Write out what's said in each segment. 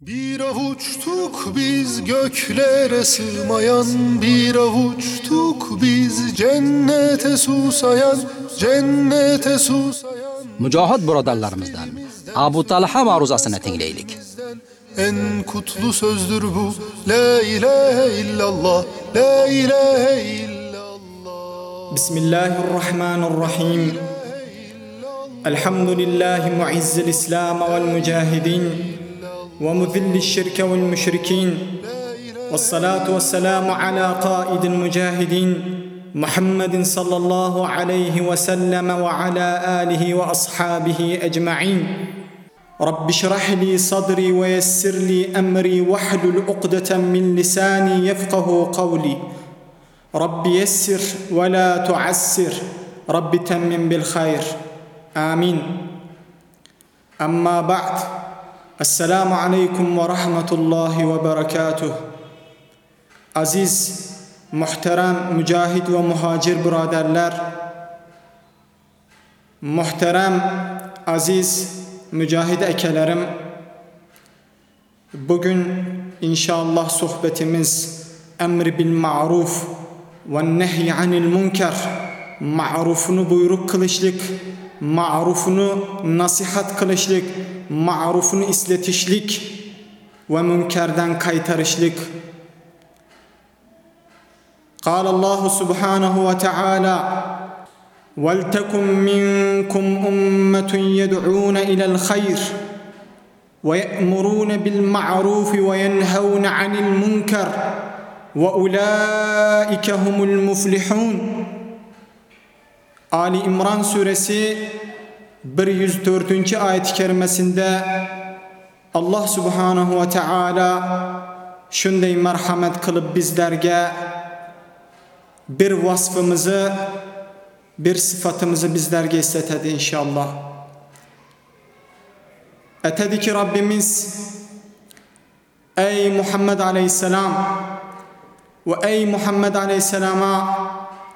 Bir avuçtuk biz göklere sığmayan Bir avuçtuk biz cennete susayan Cennete susayan Mücahid buradarlarımızdan Abu Talha maruzasını tingleylik En kutlu sözdür bu. La ilahe illallah La ilahe illallah. Bismillahirrahmanirrahim. Elhamdülillahi muizzil İslam vel mücahidin ومذل الشرك والمشركين. والصلاة والسلام على قائد المجاهدين محمد صلى الله عليه وسلم وعلى آله وأصحابه أجمعين. رب اشرح لي صدري ويسر لي أمري واحلل عقدة من لساني يفقه قولي. رب يسر ولا تعسر. رب تمم بالخير. آمين. أما بعد. Esselamu Aleyküm ve Rahmetullahi ve Berekatuh. Aziz, muhterem mücahit ve muhacir biraderler, muhterem, aziz mücahid ekelerim, bugün inşallah sohbetimiz emri bil ma'ruf ve nehy anil munker, ma'rufunu buyruk kılıçlık, ma'rufunu nasihat kılıçlık, ma'rufunu isletişlik ve münkerden kaytarışlık. قال الله سبحانه وتعالى ولتكن منكم أمة يدعون إلى الخير ويأمرون بالمعروف وينهون عن المنكر وأولئك هم المفلحون Ali İmran suresi 104. ayet-i kerimesinde Allah subhanahu ve taala shunday marhamat qilib bizlarga bir vasfımızı bir sıfatımızı bizlerge esletedi inşallah. Etedi ki Rabbimiz Ey Muhammed Aleyhisselam ve ey Muhammed Aleyhisselam'a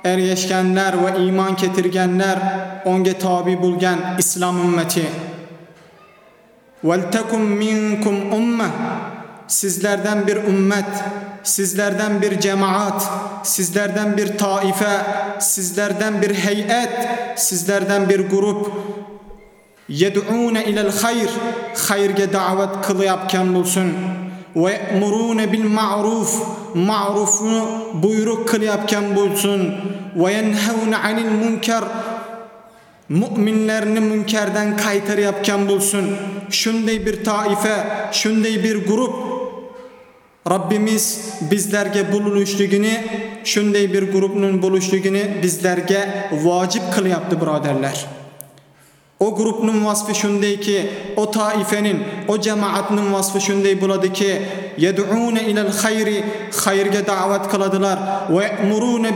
ergeçkenler ve iman getirgenler onge tabi bulgen İslam ümmeti وَلْتَكُمْ مِنْكُمْ umme Sizlerden bir ümmet, sizlerden bir cemaat, sizlerden bir taife, sizlerden bir heyet, sizlerden bir grup yed'ûne ilel hayr hayrge davet kılayapken bulsun ve ye'murûne bil ma'ruf ma'rufunu buyruk kılayapken bulsun. ve yenhevne anil münker müminlerini münkerden kaytarıyapken bulsun. Şunday bir taife şunday bir grup. Rabbimiz bizlerge bulunuşluğunu şunday bir grubunun buluşluğunu bizlerge vacip kılayaptı braderler. O grubunun vasfı şunday ki, o taifenin, o cemaatinin vasfı şunday buladı ki, yed'ûne ilel hayri, hayrge davet kıladılar,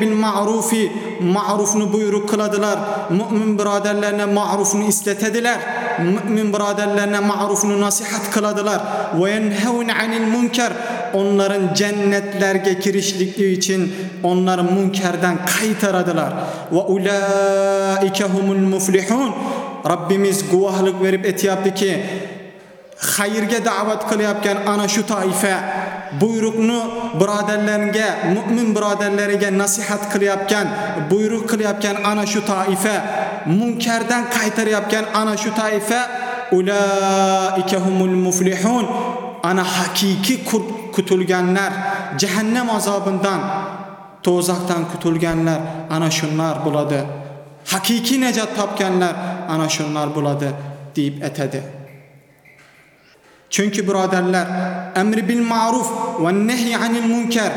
bil ma'rufi, ma'rufunu buyruk kıladılar, mümin biraderlerine ma'rufunu isletediler, mümin biraderlerine ma'rufunu nasihat kıladılar, yenhevne anil münker, onların cennetlerge girişlikliği için onları münkerden kaytaradılar. Ve ulaike humul muflihun. Rabbimiz guvohlik berib aytayaptiki, xayrga da'vat qilyotgan ana shu toifa buyruqni birodarlarga, mu'min birodarlariga nasihat qilyotgan, buyruq qilyotgan ana shu toifa, munkardan qaytarayotgan ana shu toifa ulaikahumul muflihun. Ana haqiqiy kutilganlar, jahannam azobidan to'zaqdan kutilganlar ana shunlar bo'ladi. Haqiqiy najot topganlar ana şunlar buladı deyip etedi çünkü biraderler emri bil ma'ruf ve nehy anil münker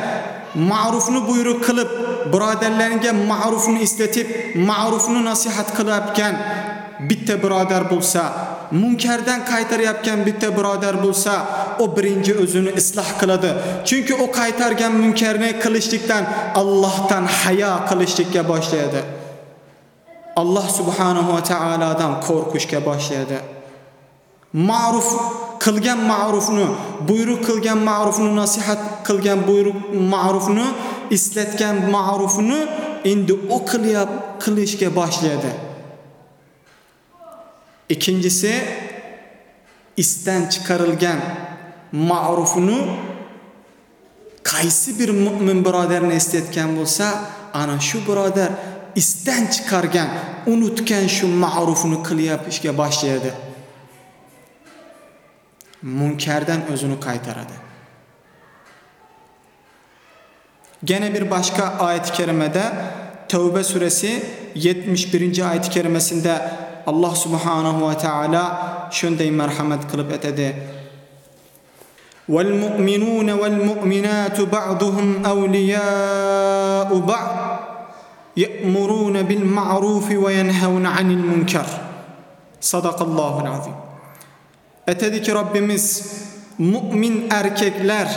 ma'rufunu buyruk kılıp biraderlerine ma'rufunu istetip ma'rufunu nasihat kılayapken bitta birader bulsa münkerden kaytarayapken bitta birader bulsa o birinci özünü ıslah kıladı. Çünkü o kaytargen münkerine kılıştıktan Allah'tan haya kılıştıkka başlayadı. alloh subhanahu va taolodan qo'rqishga boshladi. Ma'ruf qilgan ma'rufni buyruq qilgan ma'rufni nasihat qilgan buyruq ma'rufni eslatgan ma'rufni endi u qilyap qilishga boshladi. Ikkinchisi isdan chiqarilgan ma'rufni qaysi bir mu'min birodarni eslatgan bo'lsa ana shu birodar isdan chiqargan unutgan shu ma'rufini qilyapishga boshlaydi munkardan o'zini qaytaradi Gene bir başka ayet-i kerimede Tevbe suresi 71. ayet-i kerimesinde Allah subhanahu ve teala şunday merhamet kılıp etedi. وَالْمُؤْمِنُونَ وَالْمُؤْمِنَاتُ بَعْضُهُمْ أَوْلِيَاءُ بَعْضٍ يَأْمُرُونَ بِالْمَعْرُوفِ وَيَنْهَوْنَ عَنِ الْمُنْكَرِ Sadakallahu azim. Etedi ki Rabbimiz mümin erkekler,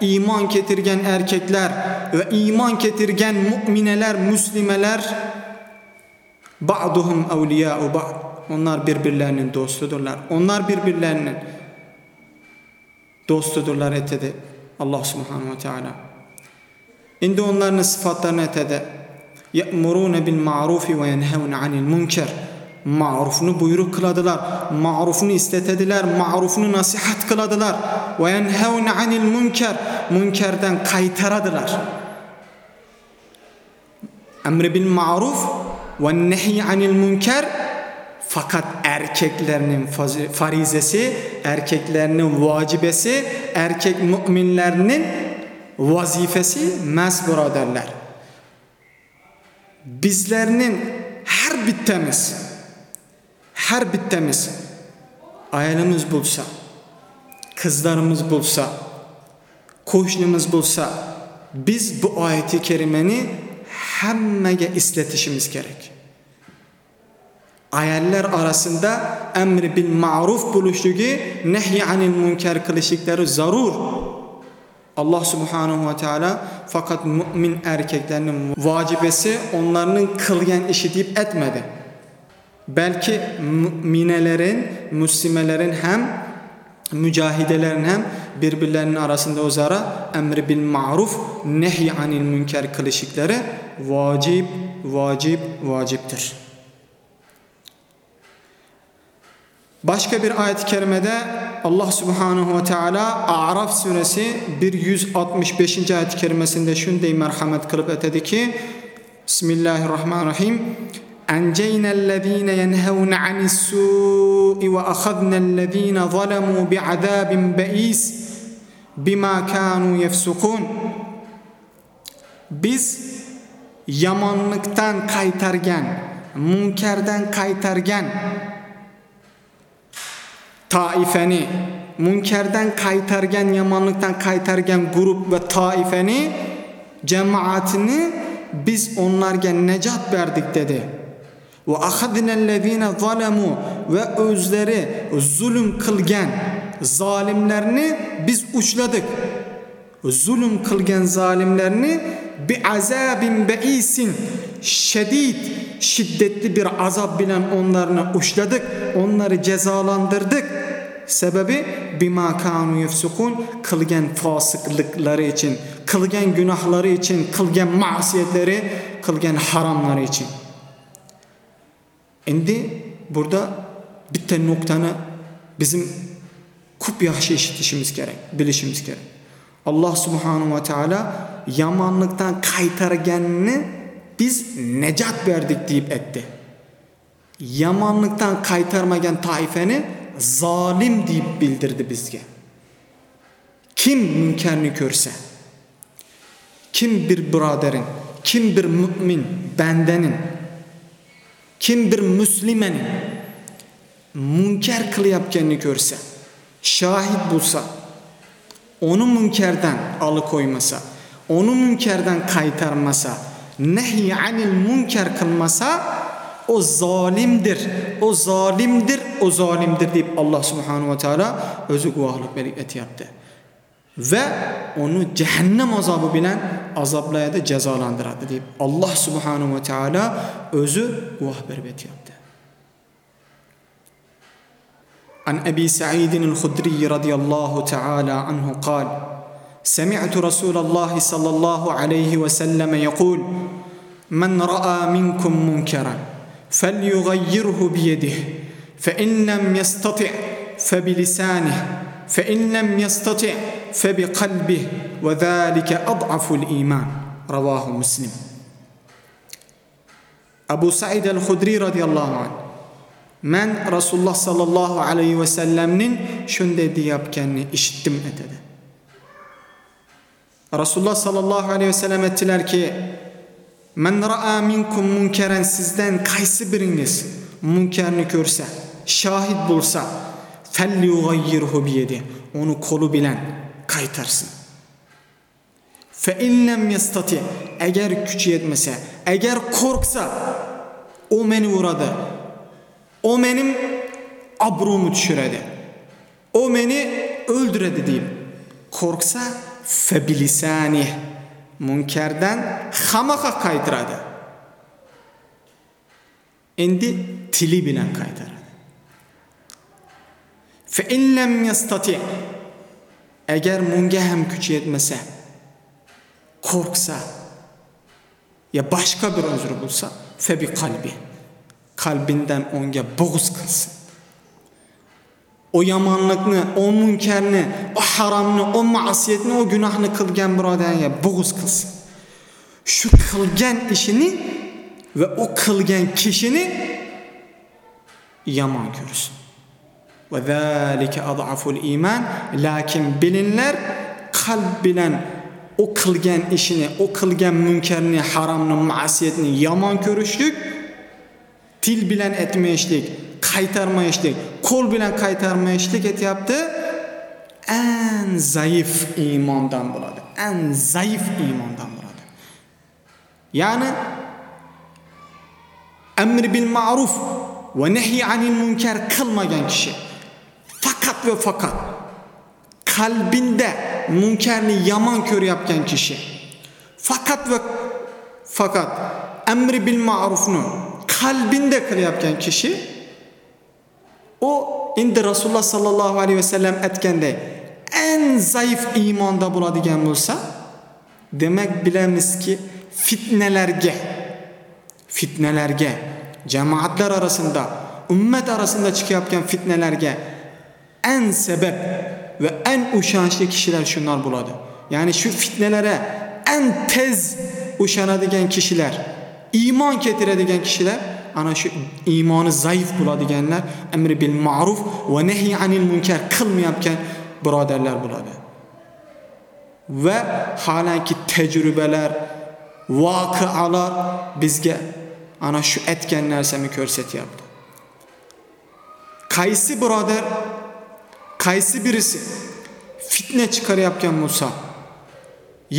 iman getirgen erkekler ve iman getirgen mümineler, müslimeler ba'duhum evliya'u ba'd. Onlar birbirlerinin dostudurlar. Onlar birbirlerinin dostudurlar etedi Allah subhanahu ve teala. Indi onların sıfatlarını etedi. Ma'rufi ve yenhevne anil münker. Ma'rufunu buyruk kıladılar. Ma'rufunu istetediler. Ma'rufunu nasihat kıladılar. Yenhevne anil münker. Münkerden kaytaradılar. Emri bil ma'ruf ve nehy anil münker fakat erkeklerinin farizesi, erkeklerinin vacibesi, erkek müminlerinin vazifesi mes biraderler. Bizlerinin her bittemiz, her bittemiz ayalımız bulsa, kızlarımız bulsa, koşnumuz bulsa, biz bu ayeti kerimeni hemmege isletişimiz gerek. Ayeller arasında emri bil ma'ruf buluşluğu, nehy anil münker kılışıkları zarur. Allah subhanahu ve teala fakat mümin erkeklerinin vacibesi onların kılgen işi deyip etmedi. Belki müminelerin, müslimelerin hem mücahidelerin hem birbirlerinin arasında o zara emri bil ma'ruf nehy anil münker kılışıkları vacip, vacip, vaciptir. Başka bir ayet-i kerimede Allah Subhanahu ve Teala A'raf suresi 165. ayet-i kerimesinde şunday merhamet kılıp etedi ki Bismillahirrahmanirrahim أنجينا الذين ينهون عن السوء وأخذنا الذين ظلموا بعذاب بئيس بما كانوا يفسقون Biz yamanlıktan kaytargen, münkerden kaytargen taifeni, münkerden kaytargen, yamanlıktan kaytargen grup ve taifeni, cemaatini biz onlarga necat verdik dedi. Ve ahadnellezine zalemu ve özleri zulüm kılgen zalimlerini biz uçladık. Zulüm kılgen zalimlerini bi azabin beisin şiddet şiddetli bir azap bilen onlarını uçladık. Onları cezalandırdık. Sebebi bima kanu yefsukun kılgen fasıklıkları için, kılgen günahları için, kılgen masiyetleri, kılgen haramları için. Endi burada bitta noktanı bizim kup yaxshi eshitishimiz kerak, bilishimiz kerak. Allah subhanahu ve teala yamanlıktan kaytarganini biz necat verdik deyip etti. Yamanlıktan kaytarmagan taifeni zalim deyip bildirdi bizge. Kim münkerini görse, kim bir braderin, kim bir mümin, bendenin, kim bir müslimenin münker kılayapkenini görse, şahit bulsa, onu münkerden alıkoymasa, onu münkerden kaytarmasa, nehy anil münker kılmasa o zalimdir. O zalimdir, o zalimdir deyip Allah Subhanahu ve Teala özü guvahlık verip etyaptı. Ve onu cehennem azabı bilen azaplayada cezalandırdı deyip Allah Subhanahu ve Teala özü guvah verip etyaptı. عن أبي سعيد الخدري رضي الله تعالى عنه قال سمعت رسول الله صلى الله عليه وسلم يقول من رأى منكم منكرا فليغيره بيده. فإن لم يستطع فبلسانه فإن لم يستطع فبقلبه وذلك أضعف الإيمان. رواه مسلم. أبو سعيد الخدري رضي الله عنه. من رسول الله صلى الله عليه وسلم'nin şunday deyapkanini eshitdim dedi. Rasululloh sallallohu alayhi vasallam aytdilarki Man ra'a minkum munkaran sizdan qaysi biringiz munkarni ko'rsa, shahid bo'lsa, falyughayyirhu bi yadi. Uni qo'li bilan qaytarsin. Fa in lam yastati agar kuchi yetmasa, agar qo'rqsa, u meni uradi. O benim abrumu düşüredi. O beni öldüredi deyip korksa febilisani munkerden hamaka kaydıradı. Endi tili bilen kaydıradı. Fe in lem yastati eğer munga hem gücü yetmese korksa ya başka bir özür bulsa fe bi kalbi kalbinden onga buğuz kılsın. O yamanlıkni, o münkerni, o haramni, o masiyetni, o günahni kılgan birodarga buğuz kılsın. Şu kılgan işini ve o kılgan kişini yaman görürsün. Ve zâlike ad'aful iman. Lakin bilinler kalp bilen o kılgan işini, o kılgan münkerini, haramni, masiyetini yaman görüşlük til bilen etmeyişlik, kaytarmayışlik, kol bilen kaytarmayışlik etyaptı. En zayıf imandan buladı. En zayıf imandan buladı. Yani emri bil ma'ruf ve nehy anil münker kılmayan kişi fakat ve fakat kalbinde münkerini yaman kör yapkan kişi fakat ve fakat emri bil ma'rufunu kalbinde kılayapkan kişi o indi Resulullah sallallahu aleyhi ve sellem etkende en zayıf imanda buladigan bo'lsa demak bilamizki fitnelerge fitnelerge cemaatler arasında ümmet arasında çıkayapkan fitnelerge en sebep ve en uşançlı kişiler şunlar buladı. Yani şu fitnelere en tez uşanadigan kişiler iymon keltiradigan kishilar ana shu iymoni zaif bo'ladiganlar amri bil ma'ruf va nahy anil munkar qilmayotgan birodarlar bo'ladi va halanki tajribalar voqealar bizga ana shu aytgan narsani ko'rsatyapti qaysi birodar qaysi birisi fitna chiqarayotgan bo'lsa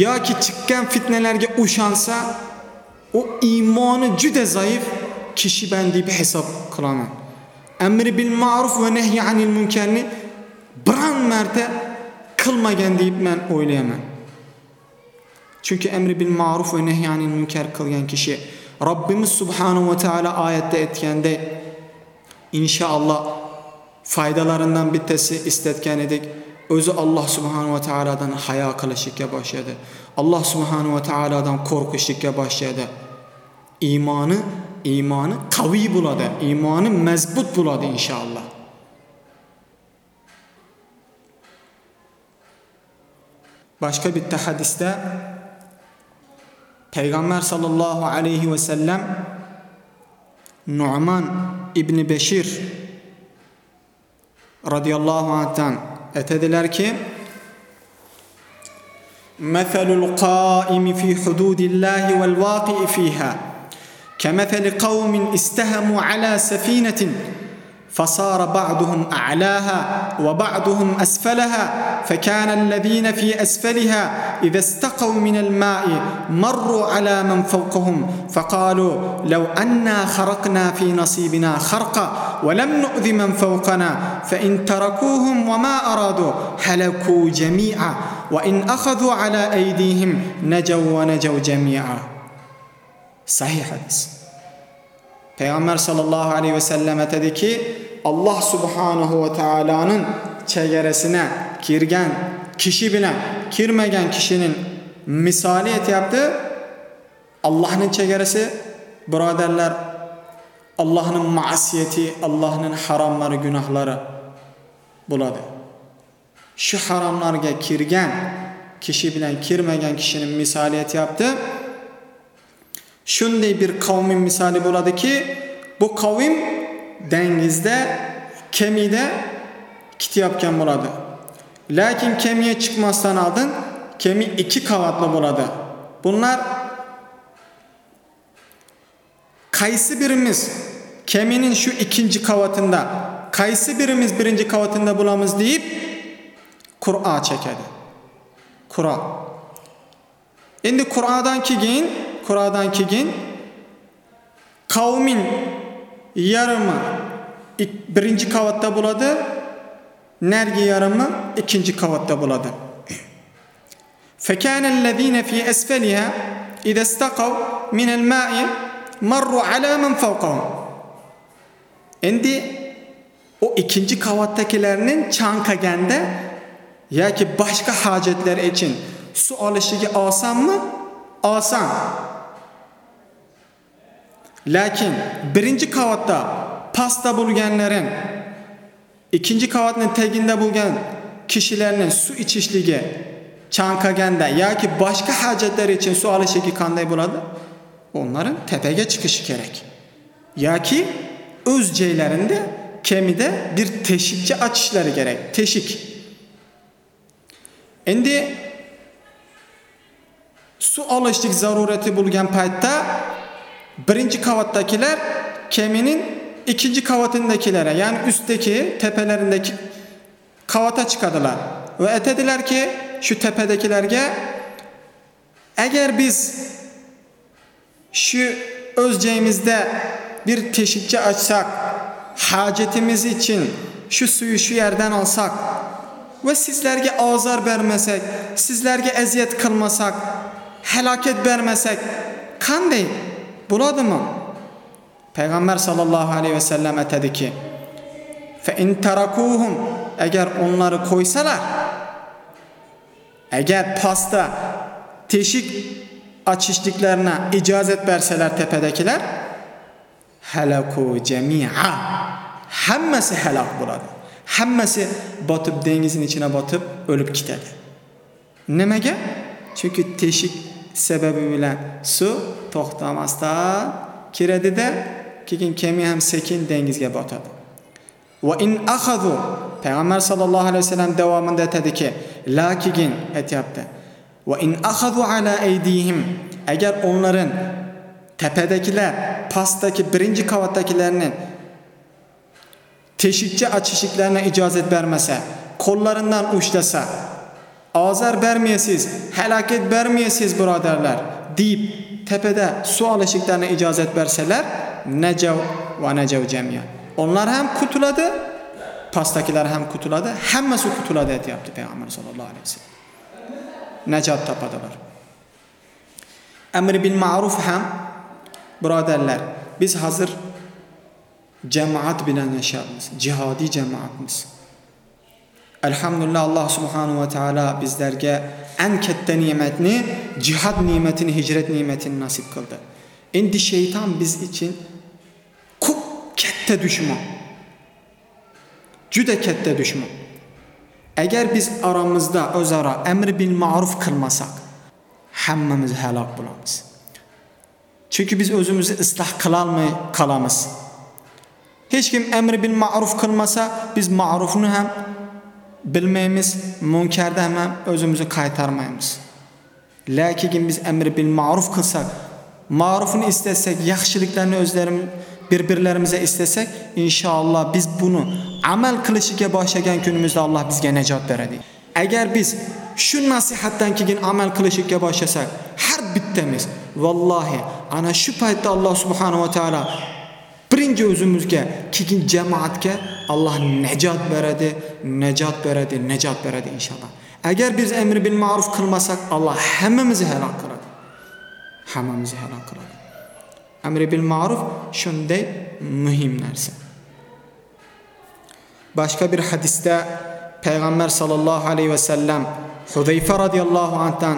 yoki chiqqan fitnalarga o'shansa o imanı cüde zayıf kişi ben deyip hesap kılaman. Emri bil maruf ve nehy anil münkerini biran merte kılmagan deyip ben oylayamam. Çünkü emri bil maruf ve nehy anil münker kılgan kişi Rabbimiz Subhanahu ve Teala ayette etkende inşallah faydalarından bittesi istetken edik. Özü Allah Subhanahu ve Teala'dan haya kılışıkka başladı. Allah Subhanahu ve Teala'dan korkuşlukka başladı. imanı imanı qaviy bo'ladi iymoni mazbut bo'ladi inshaalloh boshqa bitta hadisda payg'ambar sollallohu alayhi vasallam nu'man ibn bashir roziyallohu anhudan aytadilarki مثل القائم في حدود الله والواقع فيها كمثل قوم استهموا على سفينة فصار بعضهم أعلاها وبعضهم أسفلها فكان الذين في أسفلها إذا استقوا من الماء مروا على من فوقهم فقالوا لو أنا خرقنا في نصيبنا خرقا ولم نؤذ من فوقنا فإن تركوهم وما أرادوا هلكوا جميعا وإن أخذوا على أيديهم نجوا ونجوا جميعا. Sahih hadis. Peygamber sallallahu aleyhi ve selleme dedi ki Allah subhanahu ve teala'nın çegeresine kirgen kişi bile kirmegen kişinin misaliyet yaptı. Allah'ın çegeresi braderler Allah'ın masiyeti, Allah'ın haramları, günahları buladı. Şu haramlarga kirgen kişi bilen kirmegen kişinin misaliyet yaptı shunday bir qavmning misoli bo'ladiki bu qavm dengizda kemida ketayotgan bo'ladi lekin kemiga chiqmasdan oldin kemi ikki qavatli bo'ladi bunlar qaysi birimiz keminin shu ikkinchi qavatında qaysi birimiz birinchi qavatında bo'lamiz deyib qur'a chekadi qur'a endi qur'adan keyin qur'adan keyin qavmin yarmi ik- birinchi qavatda bo'ladi nargi yarmi ikkinchi qavatda bo'ladi فكان الذين في أسفلها إذا استقوا من الماء مروا على من فوقهم Endi o ikinci kavattakilerinin çankaganda yoki boshqa hojatlar uchun su olishiga osonmi oson lekin birinchi qavatda pastda bo'lganlarin ikkinchi qavatning tagida bo'lgan kishilarning su ichishligi chanqaganda yoki boshqa hojatlar uchun su olishligi qanday bo'ladi onların tepeге chiqishi kerak yoki o'z joylarida kemida bir teshikcha ochishlari kerak teshik endi su olishlik zarurati bo'lgan paytda birinchi qavatdagilar kemining ikkinchi qavatindagilar ya'ni ustdagi tepelarindagi qavata chiqadilar va aytadilarki shu tepadagilarga agar biz shu o'z joyimizda bir teshikcha ochsak hojatimiz uchun shu suyu shu yerdan olsak va sizlarga ozor bermasak sizlarga aziyat buladı mı? Peygamber sallallahu aleyhi ve sellem etedi ki fe in terakuhum eğer onları koysalar eğer pasta teşik açışlıklarına icazet verseler tepedekiler helaku cemi'a hemmesi helak buladı. Hemmesi batıp denizin içine batıp ölüp gitedi. Nemege? Çünkü teşik sebebi bilen su to'xtamasdan kiradida keyin kema ham sekin dengizga botadi. Va in akhadhu payg'ambar sallallohu alayhi vasallam davomida aytadiki lakin aytyapti. Va in akhadhu ala aydihim agar onların tepadagilar pastdagi birinchi qavatdagilarni teshikcha ochishliklarini ijozat bermasa qo'llaridan ushlasa ozor bermaysiz halokat bermaysiz birodarlar deyib tepada suv olishliklarini ijozat bersalar najav va najav jamia onlar ham qutuladi pastdagilar ham qutuladi hammasi qutuladi aytyapti payg'ambar sallallohu alayhi vasallam najot topadilar amri bil ma'ruf ham birodarlar biz hozir jamoat bilan yashayapmiz jihodiy jamoatmiz alhamdulillah alloh subhanahu va taolo bizlarga eng katta ne'matni jihod ne'matini hijrat ne'matini nasib qildi endi shayton biz uchun ko'p katta dushman juda katta dushman agar biz oramizda o'zaro amri bil ma'ruf qilmasak hammamiz halok bo'lamiz chunki biz o'zimizni isloh qilolmay qolamiz hech kim amri bil ma'ruf qilmasa biz ma'rufni ham bilmaymiz munkarda ham o'zimizni qaytarmaymiz. Lekin biz amri bil ma'ruf qilsak ma'rufni istasak yaxshiliklarni o'zlarimiz bir birlarimizga istasak inshaalloh biz buni amal qilishga boshlagan kunimizda Alloh bizga najot beradi. Agar biz shu nasihatdan keyin amal qilishga boshlasak har bittamiz vallohi ana shu paytda Alloh subhanahu va taolo birinchi o'zimizga keyin jamoatga Alloh najot beradi najot beradi najot beradi inshaalloh agar biz amri bil ma'ruf qilmasak Alloh hammamizni halok qiladi hammamizni halok qiladi amri bil ma'ruf shunday muhim narsa boshqa bir hadisda payg'ambar sollallohu alayhi vasallam hudayfa roziyallohu anhudan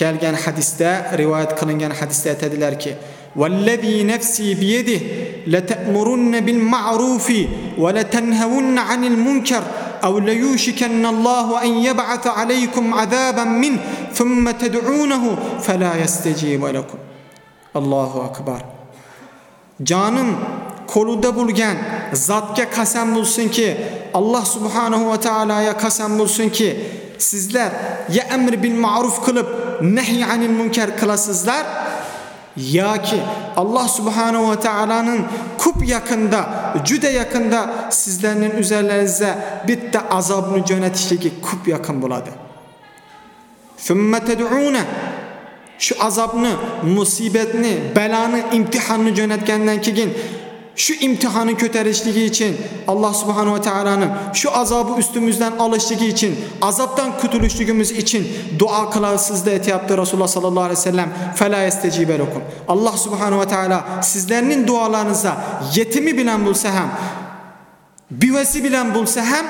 kelgan hadisda rivoyat qilingan hadisda aytadilarki والذي نفسي بيده لتأمرن بالمعروف ولتنهون عن المنكر اَوْ لَيُوشِكَنَّ اللّٰهُ اَنْ يَبْعَثَ عَلَيْكُمْ عَذَابًا مِنْ ثُمَّ تَدْعُونَهُ فَلَا يَسْتَجِيبَ لَكُمْ Allahu Akbar. Canım koluda bulgan zatga qasam bo'lsin ki Allah subhanahu va taologa qasam bo'lsin ki sizlar ya amr bil ma'ruf qilib nahy anil munkar qilasizlar yoki alloh subhanahu va taoloning ko'p yaqinda juda yaqinda sizlarning üzerlaringizga bitta azobni jo'natishligi ko'p yaqin bo'ladi Thumma tad'una shu azobni musibatni baloni imtihonni jo'natgandan keyin shu imtihonni ko'tarishligi uchun alloh subhanahu va taoloning shu azobi ustimizdan olishligi uchun azobdan qutulishligimiz uchun duo qilasizda aytyapti rasululloh sollallohu alayhi vasallam fala yastajiba lakum alloh subhanahu va taolo sizlarning duolaringizda yetimi bilan bo'lsa ham bivasi bilan bo'lsa ham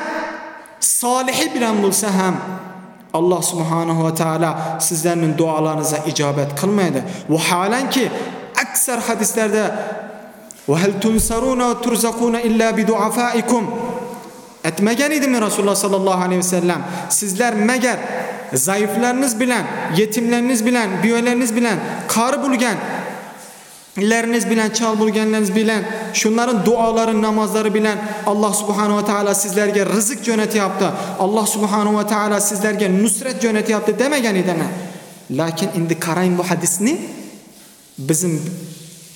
solihi bilan bo'lsa ham Allah subhanahu va taala sizlarning duolaringizga ijobat qilmaydi. Vaholanki aksar hadislarda va hal tunsaruna va turzaquna illa bi duafaikum aytmagan edimi Rasululloh sallallohu alayhi vasallam sizlar magar zaiflariniz bilan, yetimlariniz bilan, biyolariniz bilan qari bo'lgan leriniz bilen, çal bulgenleriniz bilen, şunların duaları, namazları bilen Allah subhanahu ve teala sizlerge rızık cöneti yaptı. Allah subhanahu ve teala sizlerge nusret cöneti yaptı demegen ideme. Lakin indi karayın bu hadisini bizim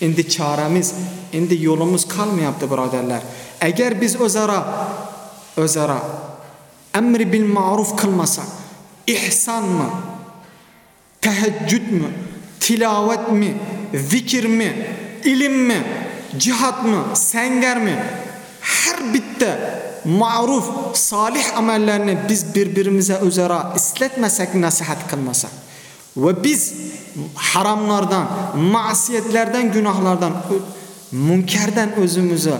indi çaremiz, indi yolumuz kalmayaptı braderler. Eğer biz özara, özara emri bil maruf kılmasak, ihsan mı, teheccüd mü, tilavet mi, zikir mi, ilim mi, cihat mı, senger mi? Her bitti ma'ruf, salih amellerini biz birbirimize özara isletmesek, nasihat kılmasak ve biz haramlardan, masiyetlerden, günahlardan, münkerden özümüzü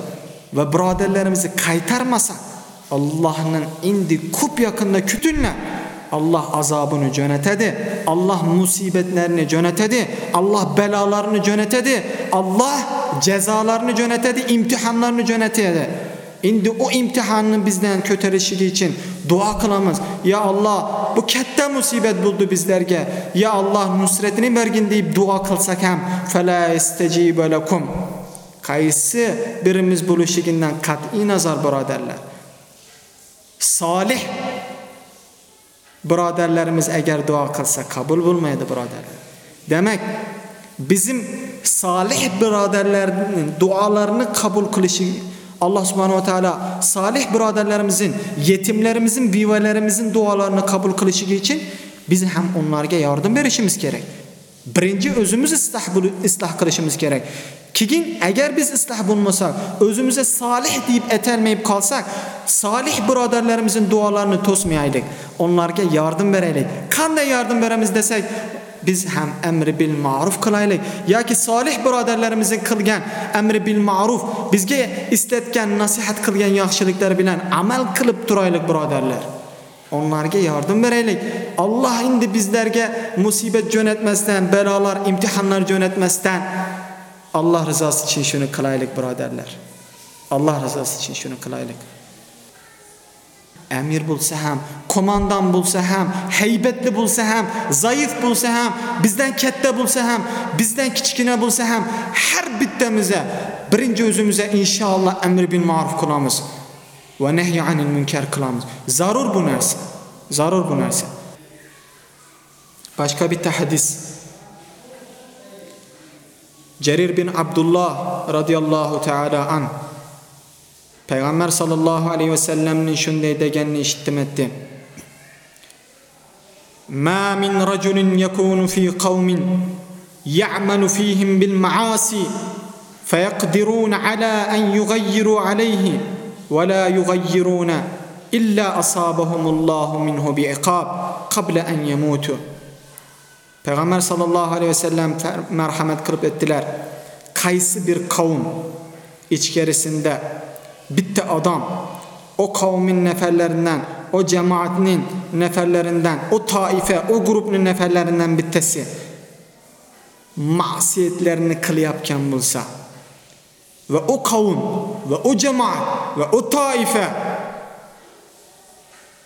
ve braderlerimizi kaytarmasak Allah'ın indi kup yakında kütünle Allah azabını cönetedi. Allah musibetlerini cönetedi. Allah belalarını cönetedi. Allah cezalarını cönetedi. imtihanlarını cönetedi. Indi o imtihanını bizden köteleşigi için dua kılamız. Ya Allah bu katta musibet buldu bizlerge. Ya Allah nusretini bergin deyip dua kılsak hem fela istecibe Kayısı birimiz buluşiginden kat'i nazar braderler. Salih Birodarlarimiz agar duo qilsa qabul bo'lmaydi birodarlar. Demak, bizim solih birodarlarning duolarini qabul qilishi Allah subhanahu va taolo solih birodarlarimizin, yetimlarimizin, bevalarimizin duolarini qabul qilishiga uchun biz ham onlarga yordam berishimiz kerak. Birinchi o'zimiz islah islah qilishimiz kerak. Keyin agar biz islah bo'lmasak, o'zimizni solih deb atalmayib qolsak, solih birodarlarimizning duolarini to'smaylik. Onlarga yordam beraylik. Qanday yordam beramiz desak, biz ham amri bil ma'ruf qilaylik yoki solih birodarlarimizning qilgan amri bil ma'ruf bizga islatgan nasihat qilgan yaxshiliklar bilan amal qilib turaylik birodarlar. Onlarga yordam beraylik. Alloh endi bizlarga musibat jo'natmasdan, balolar, imtihonlar jo'natmasdan Allah rızası için şunu kılaylık birodarlar. Allah rızası için şunu kılaylık. Emir bulsa ham, komandan bulsa ham, heybetli bulsa ham, zayıf bulsa ham, bizden katta bulsa ham, bizden kichkina bulsa ham, her bittamize birinci özümüze inşallah emri bil ma'ruf kılamiz ونهي عن المünker kılamız. Zarur bu narsa. Zarur bu narsa. Başka bir hadis. Cerir bin Abdullah radıyallahu teala an Peygamber sallallahu aleyhi ve sellem'nin şunday degenini işittim etti. Ma min raculin yekunu fi kavmin ya'manu fihim bil maasi feyakdirun ala en yugayyiru aleyhi ولا يغيرون إلا أصابهم الله منه بعقاب قبل أن يموتوا Peygamber sallallahu aleyhi ve sellem merhamet kılıp ettiler. Kaysı bir kavim içerisinde bitti adam o kavmin neferlerinden, o cemaatinin neferlerinden, o taife, o grubun neferlerinden bittesi masiyetlerini kılayapken bulsa ve o kavim ve o cemaat ve o taife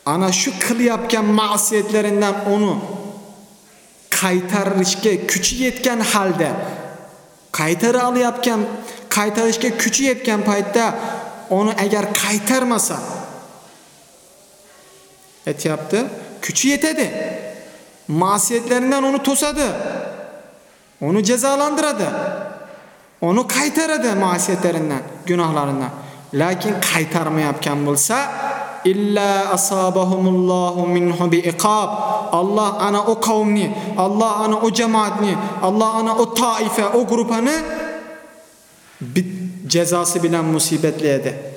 ana shu qilayotgan ma'siyatlaridan uni qaytarishga kuchi yetgan holda qaytara olayotgan qaytarishga kuchi yetgan paytda uni agar qaytarmasa aytyapti kuchi yetadi ma'siyatlaridan uni to'sadi uni jazolantiradi uni qaytaradi ma'siyatlaridan gunohlaridan lekin qaytarmayotgan bo'lsa illa asabahumullohu minhu biiqob Alloh ana o qavmni Alloh ana o jamoatni Alloh ana o toifa o guruhni bit jazosi bilan musibatlaydi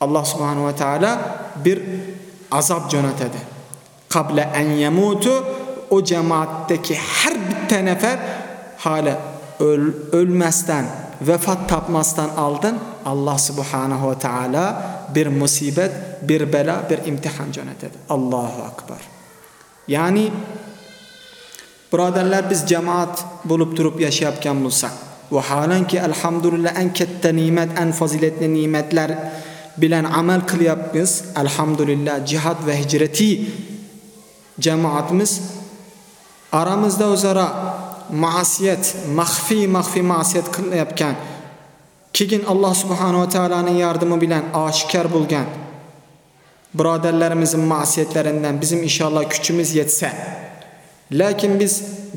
alloh subhanahu va taolo bir azob jo'natadi. Qabla an yamutu o jamoatdagi har bitta nafar hali öl, o'lmasdan vafot topmasdan oldin alloh subhanahu va taolo bir musibat bir balo bir imtihon jo'natadi allohu akbar. Ya'ni birodarlar biz jamoat bo'lib turib yashayotgan bo'lsak vaholanki alhamdulillah eng katta ne'mat eng fazilatli ne'matlar bilan amal qilyapmiz alhamdulillah jihod va hijratiy jamoatimiz aramizda o'zaro ma'siyat maxfiy maxfiy ma'siyat qilayotgan keyin alloh subhanava taoloning yordami bilan oshkor bo'lgan birodarlarimizning ma'siyatlaridan bizim inshaalloh kuchimiz yetsa lekin biz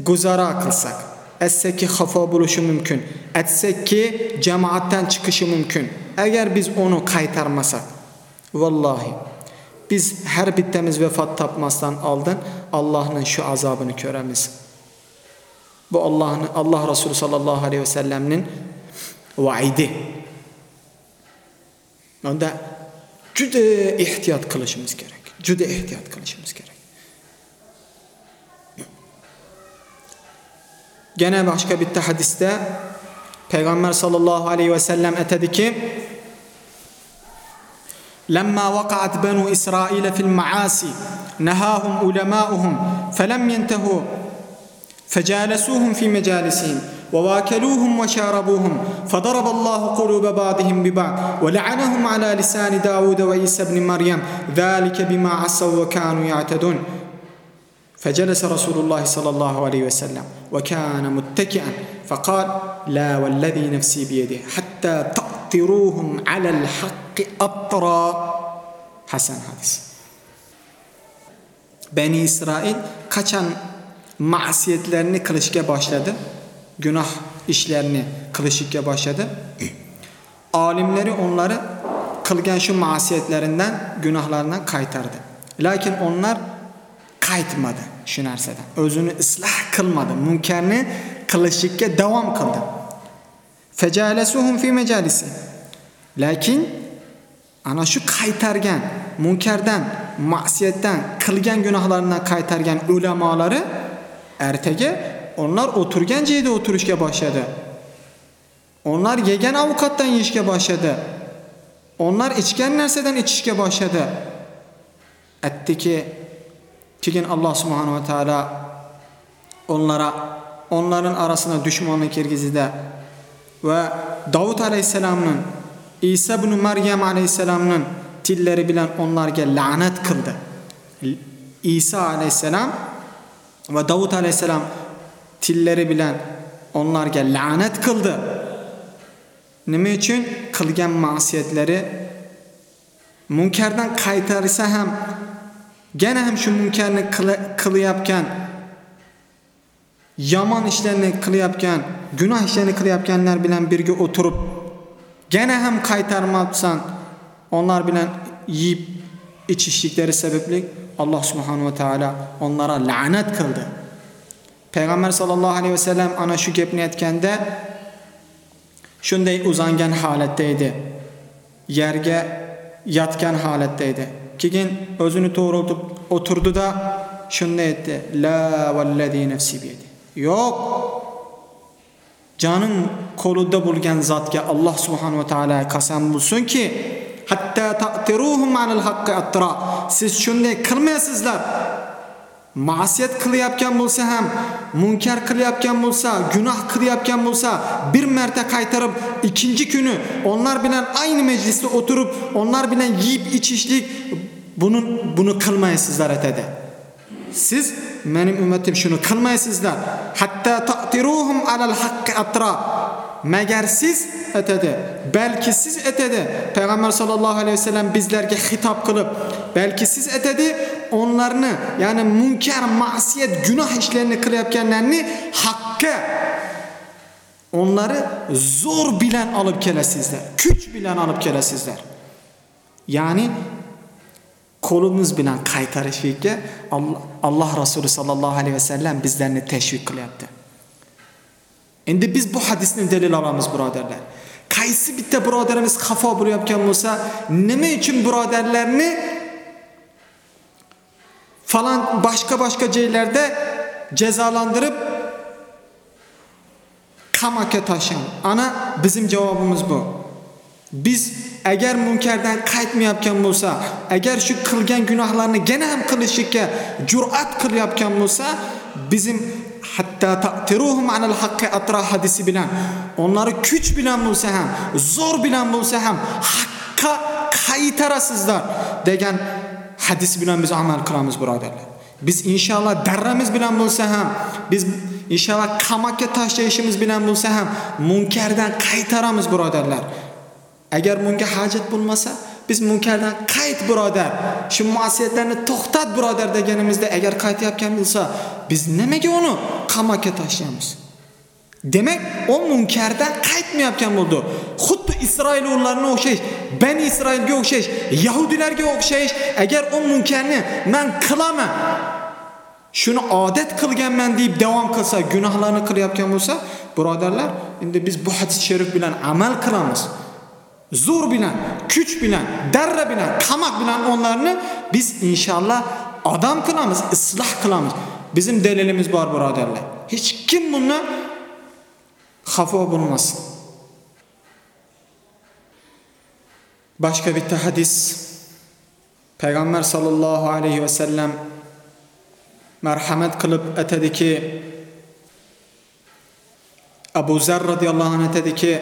guzara qilsak aytsakki xafo bo'lishi mumkin aytsakki jamoatdan chiqishi mumkin agar biz uni qaytarmasak vallohi biz har bittamiz vafot topmasdan oldin allohning shu azobini ko'ramiz bu allohni alloh rasuli sollallohu alayhi vasallamning vaidi unda juda ehtiyot qilishimiz kerak juda ehtiyot qilishimiz kerak Gene başka bitta hadisda Peygamber sallallahu aleyhi ve sellem etediki لما وقعت بنو إسرائيل في المعاصي نهاهم علماؤهم فلم ينتهوا فجالسوهم في مجالسهم وواكلوهم وشاربوهم فضرب الله قلوب بعضهم ببعض ولعنهم على لسان داود وعيسى بن مريم ذلك بما عصوا وكانوا يعتدون. فجلس رسول الله صلى الله عليه وسلم وكان متكئا فقال لا والذي نفسي بيده حتى تأطروهم على الحق أطرا. حسن حديث. بني إسرائيل قچan ma'siyatlarni qilishga boshladi gunoh ishlarini qilishga boshladi olimlari onları qilgan shu ma'siyatlaridan gunohlaridan qaytardi lekin onlar qaytmadi shu narsadan o'zini isloh qilmadi munkarni qilishga davom qildi fajalasuhum fi majalisi lekin ana shu qaytargan munkardan ma'siyatdan qilgan gunohlaridan qaytargan ulamolari ertaga onlar o'tirgan joyda o'tirishga boshladi onlar yegan ovqatdan yeyishga boshladi onlar ichgan narsadan ichishga boshladi aytdiki keyin alloh subhanava taolo onlara onların arasına düşmanlık kirgizdi ve Davud aleyhisselamın İsa ibn Meryem aleyhisselamın tilleri bilen onlarga lanet kıldı. İsa aleyhisselam ve Davud aleyhisselam tilleri bilen onlarga lanet kıldı. Nima uchun qilgan ma'siyatlari munkardan qaytarsa ham gene ham shu munkarni qilayotgan yomon ishlarni qilayotgan gunoh ishlarni qilayotganlar bilan birga o'tirib gene ham qaytarmabsan onlar bilan yeyib ichishliklari sababli alloh subhanahu va taolo onlara la'nat qildi payg'ambar sollallohu alayhi vasallam ana shu gapni aytganda shunday uzangan holatda edi yerga yotgan holatda edi. Keyin o'zini to'g'riltib o'tirdida shunday aytdi la vallazi nafsi biyadi yo'q. Jonim qo'lida bo'lgan zotga alloh subhanahu va taolo qasam bo'lsinki hatta taqtiruhum anil haqqi atra siz shunday qilmaysizlar ma'siyat qilayotgan bo'lsa ham munkar qilayotgan bo'lsa gunoh qilayotgan bo'lsa bir marta qaytarib ikkinchi kuni onlar bilan ayni majlisda o'tirib onlar bilan yeyib ichishlik bunun bunu qilmaysizlar aytadi. Siz mening ummatim shuni qilmaysizlar. Hatta ta'tiruhum alal haqqi atra. Magar siz aytadi, balki siz aytadi. Payg'ambar sollallohu alayhi vasallam bizlarga xitob qilib, balki siz aytadi, onlarni, ya'ni munkar, ma'siyat, gunoh ishlarini qilayotganlarni haqqa onları zo'r bilan olib kelasizlar. Kuch bilan olib kelasizlar. Ya'ni qo'limiz bilan qaytarishga Allah, Allah Rasuli sallallohu alayhi vasallam bizlarni tashviq qilyapti. Endi biz bu hadisni dalil olamiz birodarlar. Qaysi bitta birodarimiz xafo bo'layotgan bo'lsa, nima uchun birodarlarni falan başka başka joylarda jazolantirib qamoqqa tashlang. Ana bizim javobimiz bu. Biz agar munkardan qaytmayotgan bo'lsa, agar shu qilgan gunohlarni yana ham qilishga jur'at qilayotgan bo'lsa, bizim hatta ta'tiruhum anal haqqi atra hadisi bilan onları kuch bilan bo'lsa ham, zo'r bilan bo'lsa ham haqqa qaytarasizlar degan hadis bilan biz amal qilamiz birodarlar. Biz inshaalloh darramiz bilan bo'lsa ham, biz inshaalloh qamoqqa tashlashimiz bilan bo'lsa ham munkardan qaytaramiz birodarlar. Agar bunga hojat bo'lmasa, biz munkardan qayt birodar. Shu ma'siyatlarni to'xtat birodar deganimizda agar qaytayotgan bo'lsa, biz nimaga uni qamoqqa tashlaymiz? Demak, o munkardan qaytmayotgan bo'ldi. Xuddi Isroil o'g'llarini o'xshash, Bani Isroilga o'xshash, Yahudilarga o'xshash, agar o munkarni men qilaman, shuni odat qilganman deb davom qilsa, gunohlarni qilayotgan bo'lsa, birodarlar, endi biz bu hadis sharif bilan amal qilamiz. Zo'r bilan, kuch bilan, darra bilan, qamoq bilan onlarni biz inshaalloh odam qilamiz, isloh qilamiz. Bizim delilimiz var buraderler. Hiç kim bununla hafa bulmasın. Başka bir hadis. Peygamber sallallahu aleyhi ve sellem merhamet kılıp etedi ki Ebu Zer radıyallahu anh etedi ki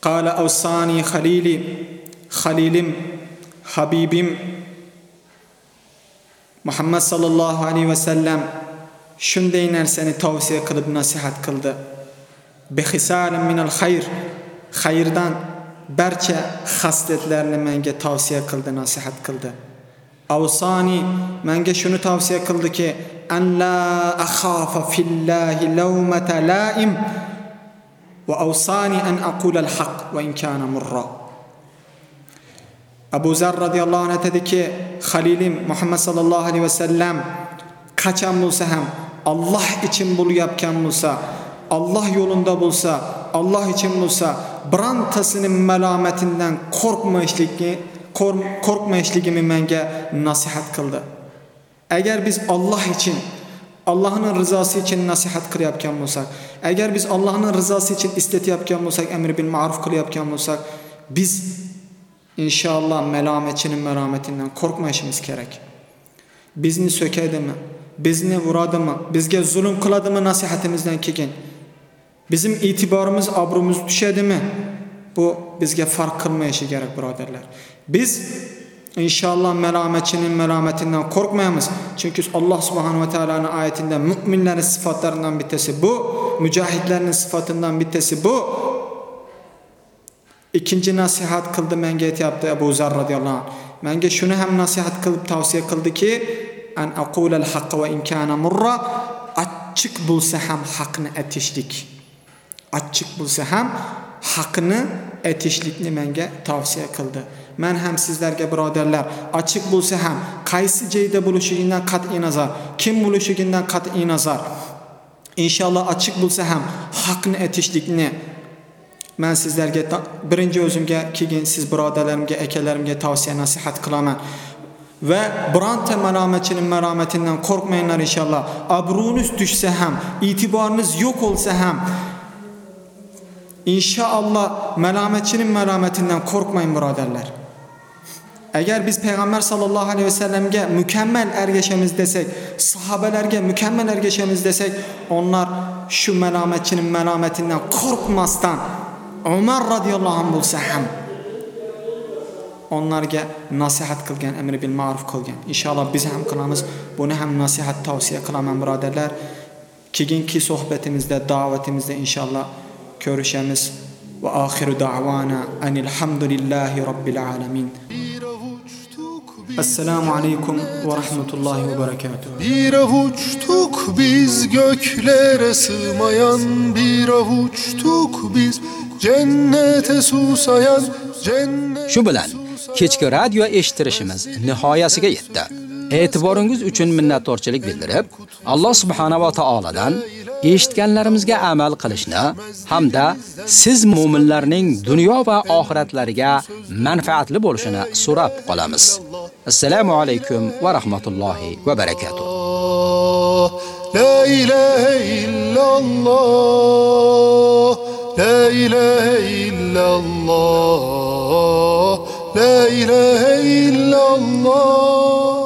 Kale evsani halili Halilim Habibim Muhammad sallallohu alayhi va sallam shunday narsani tavsiya qilib nasihat qildi. Minal xayr, xayrdan barcha xaslatlarni menga tavsiya qildi, nasihat qildi. Avsani menga shuni tavsiya qildiki, an la akhafa fillahi lawmata laim va avsani an aqula al-haq va in kana murra. Abu Zar radhiyallohu anhu aytadiki, Xalilim Muhammad sallallohu alayhi vasallam qachon bo'lsa ham? Alloh uchun bo'layotgan bo'lsa, Alloh yo'lida bo'lsa, Alloh uchun bo'lsa, birontasining malomatidan qo'rqmaslikni, qo'rqmasligini menga nasihat qildi. Agar biz Alloh uchun Allohning rizosi uchun nasihat qilyotgan bo'lsak, agar biz Allohning rizosi uchun islatayotgan bo'lsak, amr bil ma'ruf qilayotgan bo'lsak, biz inshaalloh malomatchining malomatidan qo'rqmashimiz kerak. Bizni so'kadimi, bizni uradimi, bizga zulm qiladimi nasihatimizdan keyin bizim e'tiborimiz, obro'miz tushadimi? Bu bizga farq qilmayishi kerak, birodarlar. Biz inshaalloh malomatchining malomatidan qo'rqmaymiz. Chunki Alloh subhanahu va taolaning oyatida mu'minlarning sifatlaridan bittasi bu, mujohidlarning sifatidan bittasi bu. İkkinchi nasihat qildi menga aytyapti Abu Zar radhiyallohu anhu. Menga shuni ham nasihat qilib tavsiya qildiki, an aqulal haqq va in kana murra achchiq bo'lsa ham haqni aytishlik. Achchiq bo'lsa ham haqni aytishlikni menga tavsiya qildi. Men ham sizlarga birodarlar, ochiq bo'lsa ham qaysi joyda bo'lishigidan qat'iy nazar, kim bo'lishigidan qat'iy nazar inshaalloh ochiq bo'lsa ham haqni aytishlikni Men sizlarga birinchi o'zimga, keyin siz birodarlarimga, akalarimga tavsiya nasihat qilaman. Va bironta malomatchining malomatidan qo'rqmanglar inshaalloh. Obro'niz tushsa ham, e'tiboriniz yo'q bo'lsa ham inshaalloh malomatchining malomatidan qo'rqmang birodarlar. Agar biz payg'ambar sallallohu alayhi vasallamga mukammal ergashamiz desak, sahobalarga mukammal ergashamiz desak, onlar shu malomatchining malomatidan qo'rqmasdan Umar radhiyallohu anhu bo'lsa ham onlarga nasihat qilgan, amri bil ma'ruf qilgan. Inshaalloh biz ham qilamiz. Buni ham nasihat tavsiya qilaman birodarlar. Keyingi suhbatimizda, da'vatimizda inshaalloh ko'rishamiz. Va oxiru da'vana anil hamdulillahi robbil alamin. Assalomu alaykum va rahmatullohi va barakatuh. bir avuçtuk biz göklere sığmayan bir avuçtuk biz cennete susayan cennet Shu bilan kechki radio eshittirishimiz nihoyasiga yetdi. E'tiboringiz uchun minnatdorchilik bildirib, Alloh subhanahu va taoladan eshitganlarimizga amal qilishni hamda siz mu'minlarning dunyo va oxiratlariga manfaatli bo'lishini so'rab qolamiz. Assalomu alaykum va rahmatullohi va barakatuh. La ilahe illallah La ilahe illallah La ilahe illallah